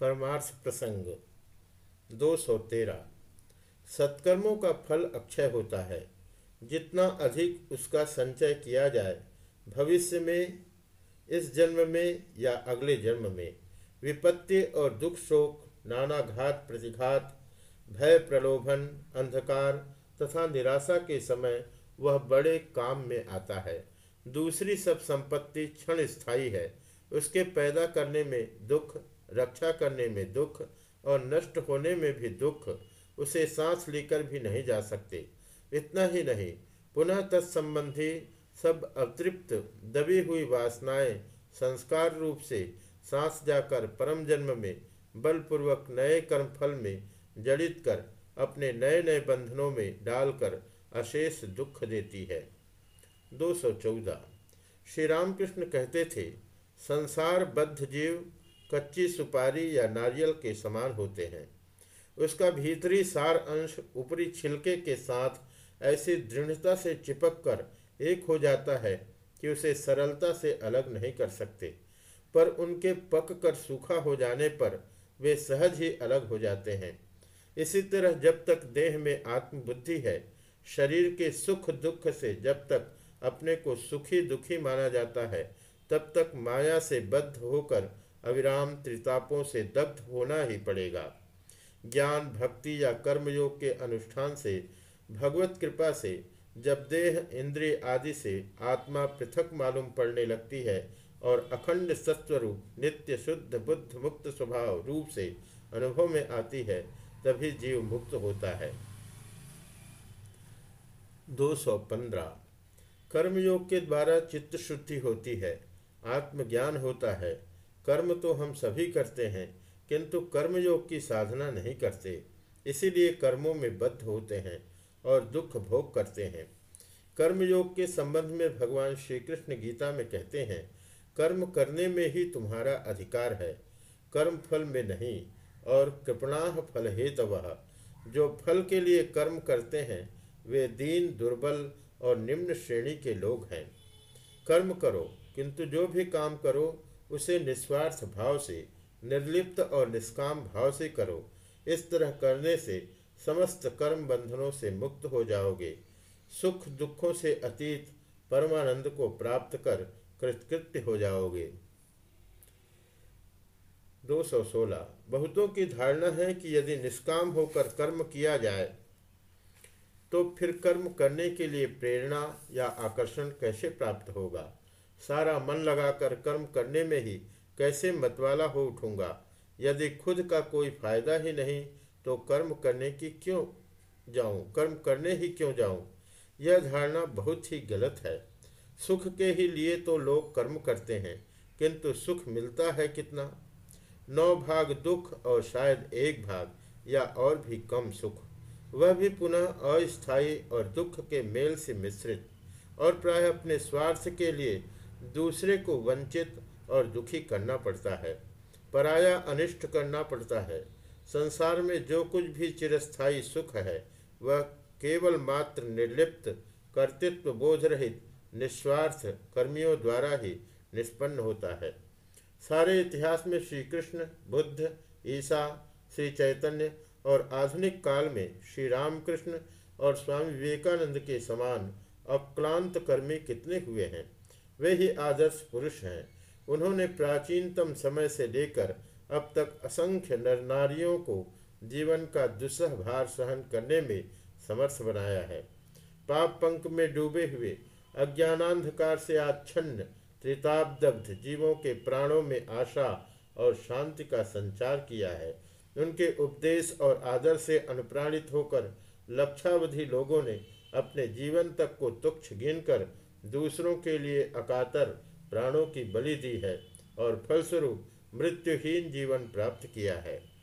परमार्थ प्रसंग। दो सौ तेरह। सत्कर्मों का फल अक्षय होता है। जितना अधिक उसका संचय किया जाए, भविष्य में, इस जन्म में या अगले जन्म में, विपत्ति और दुख शोक नाना घात प्रतिघात, भय प्रलोभन, अंधकार तथा निराशा के समय वह बड़े काम में आता है। दूसरी सब संपत्ति क्षण स्थायी है। उसके पैदा करने में दुख रक्षा करने में दुख और नष्ट होने में भी दुख, उसे सांस लेकर भी नहीं जा सकते। इतना ही नहीं, पुनः तत्संबंधी सब अतृप्त, दबी हुई वासनाएँ संस्कार रूप से सांस जाकर परम जन्म में, बलपूर्वक नए कर्म फल में जड़ित कर अपने नए नए बंधनों में डालकर अशेष दुख देती है। 214 श्री रामकृष्ण कहते थे संसार बद्ध जीव कच्ची सुपारी या नारियल के समान होते हैं। उसका भीतरी सार अंश ऊपरी छिलके के साथ ऐसी दृढ़ता से चिपक कर एक हो जाता है कि उसे सरलता से अलग नहीं कर सकते, पर उनके पक कर सूखा हो जाने पर वे सहज ही अलग हो जाते हैं। इसी तरह जब तक देह में आत्मबुद्धि है, शरीर के सुख दुख से जब तक अपने को सुखी दुखी माना जाता है, तब तक माया से बद्ध होकर अविराम त्रितापों से दग्ध होना ही पड़ेगा। ज्ञान, भक्ति या कर्मयोग के अनुष्ठान से, भगवत कृपा से, जब देह, इंद्रिय आदि से आत्मा पृथक मालूम पड़ने लगती है और अखंड सत्वरूप, नित्य शुद्ध, बुद्ध मुक्त स्वभाव रूप से अनुभव में आती है, तभी जीव मुक्त होता है। 215 कर्मयोग के द्वारा चित्त शुद्धि होती है, आत्मज्ञान होता है कर्म तो हम सभी करते हैं, किंतु कर्मयोग की साधना नहीं करते। इसीलिए कर्मों में बद्ध होते हैं और दुख भोग करते हैं। कर्मयोग के संबंध में भगवान श्री कृष्ण गीता में कहते हैं, कर्म करने में ही तुम्हारा अधिकार है, कर्म फल में नहीं, और कृपणाह फल हेत वह जो फल के लिए कर्म करते हैं, वे दीन, दुर्बल और निम्न श्रेणी के लोग हैं। कर्म करो, किंतु जो भी काम करो उसे निस्वार्थ भाव से, निर्लिप्त और निष्काम भाव से करो। इस तरह करने से समस्त कर्म बंधनों से मुक्त हो जाओगे। सुख दुखों से अतीत परमानंद को प्राप्त कर कृतकृत्य हो जाओगे। 216 बहुतों की धारणा है कि यदि निष्काम होकर कर्म किया जाए तो फिर कर्म करने के लिए प्रेरणा या आकर्षण कैसे प्राप्त होगा? सारा मन लगाकर कर्म करने में ही कैसे मतवाला हो उठूँगा? यदि खुद का कोई फ़ायदा ही नहीं तो कर्म करने की क्यों जाऊँ? कर्म करने ही क्यों जाऊँ? यह धारणा बहुत ही गलत है। सुख के ही लिए तो लोग कर्म करते हैं, किंतु सुख मिलता है कितना? नौ भाग दुख और शायद एक भाग या और भी कम सुख। वह भी पुनः अस्थायी और दुख के मेल से मिश्रित, और प्राय अपने स्वार्थ के लिए दूसरे को वंचित और दुखी करना पड़ता है, पराया अनिष्ट करना पड़ता है। संसार में जो कुछ भी चिरस्थायी सुख है, वह केवल मात्र निर्लिप्त, कर्तृत्व बोध रहित निस्वार्थ कर्मियों द्वारा ही निष्पन्न होता है। सारे इतिहास में श्री कृष्ण बुद्ध, ईसा श्री चैतन्य और आधुनिक काल में श्री रामकृष्ण और स्वामी विवेकानंद के समान अक्लांत कर्मी कितने हुए हैं? वे ही आदर्श पुरुष हैं। उन्होंने प्राचीनतम समय से लेकर अब तक असंख्य नर नारियों को जीवन का दुस्सह भार सहन करने में समर्थ बनाया है। पाप पंख में डूबे हुए अज्ञानांधकार से आच्छन्न त्रिताब्दग्ध जीवों के प्राणों में आशा और शांति का संचार किया है। उनके उपदेश और आदर से अनुप्राणित होकर लक्षावधि लोगों ने अपने जीवन तक को तुक्ष गिनकर दूसरों के लिए अकातर प्राणों की बलि दी है और फलस्वरूप मृत्युहीन जीवन प्राप्त किया है।